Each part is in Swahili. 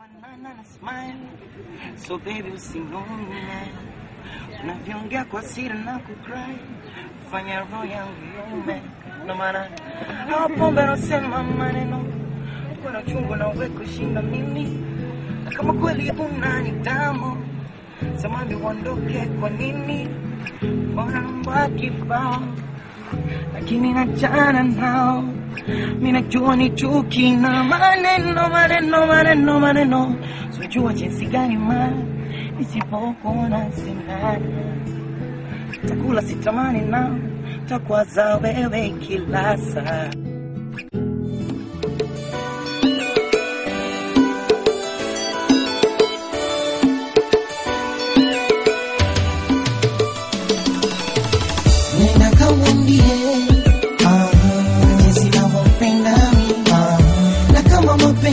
Na baby usinone. Unavyoongea kwa siri na kukry fanya roho yangu yome ndo maana hapo pombe sema maneno. Kuna chungu na uwe kushinda mimi. Na kama kweli una nidhamu samani uondoke kwa nini? Mbona mbaki kibao lakini nachana nao. Minajua ni chuki na maneno maneno maneno maneno. Sijua jinsi gani ma nisipokuona sinana takula sitamani nao takwaza wewe kila saa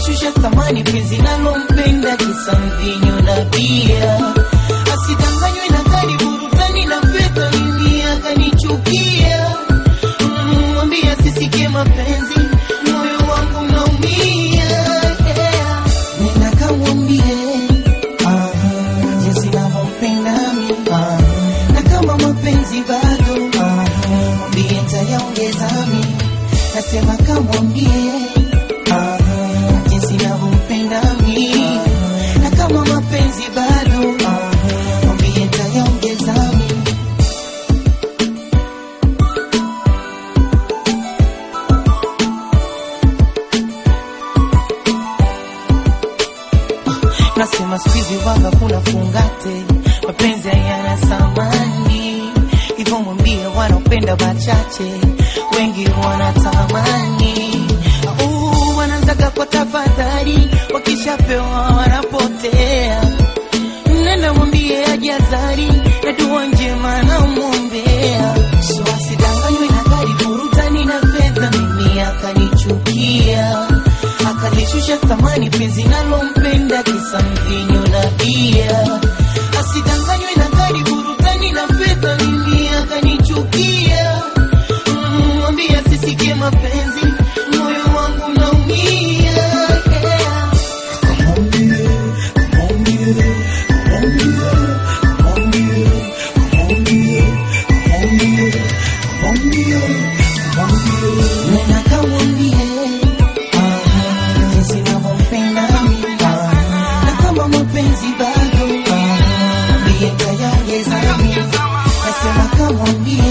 akalishusha thamani penzi nalompenda kisa mvinyo na bia asidanganywe na gari burudani na fedha mimi akanichukia Mm, mwambie asisikie mapenzi moyo wangu naumia yeah. nenda kamwambie ah, jinsi navyompenda mimi. Na kama mapenzi bado mwambie nitayaongeza mimi. Nasema kamwambie nasema sikizi wanga kuna fungate. Mapenzi hayana samani hivyo mwambie wanaopenda wachache. Wengi wanatamani uh, wanaanzaga kwa tafadhali wakishapewa wanapotea. Nenda mwambie ajazari na dua njema namwombea so asidanganywe na gari burutani na fedha. Mimi akanichukia. Akalishusha thamani penzi nalompenda kisa mvinyo na bia asidanganywe Nasema kamwambie ah,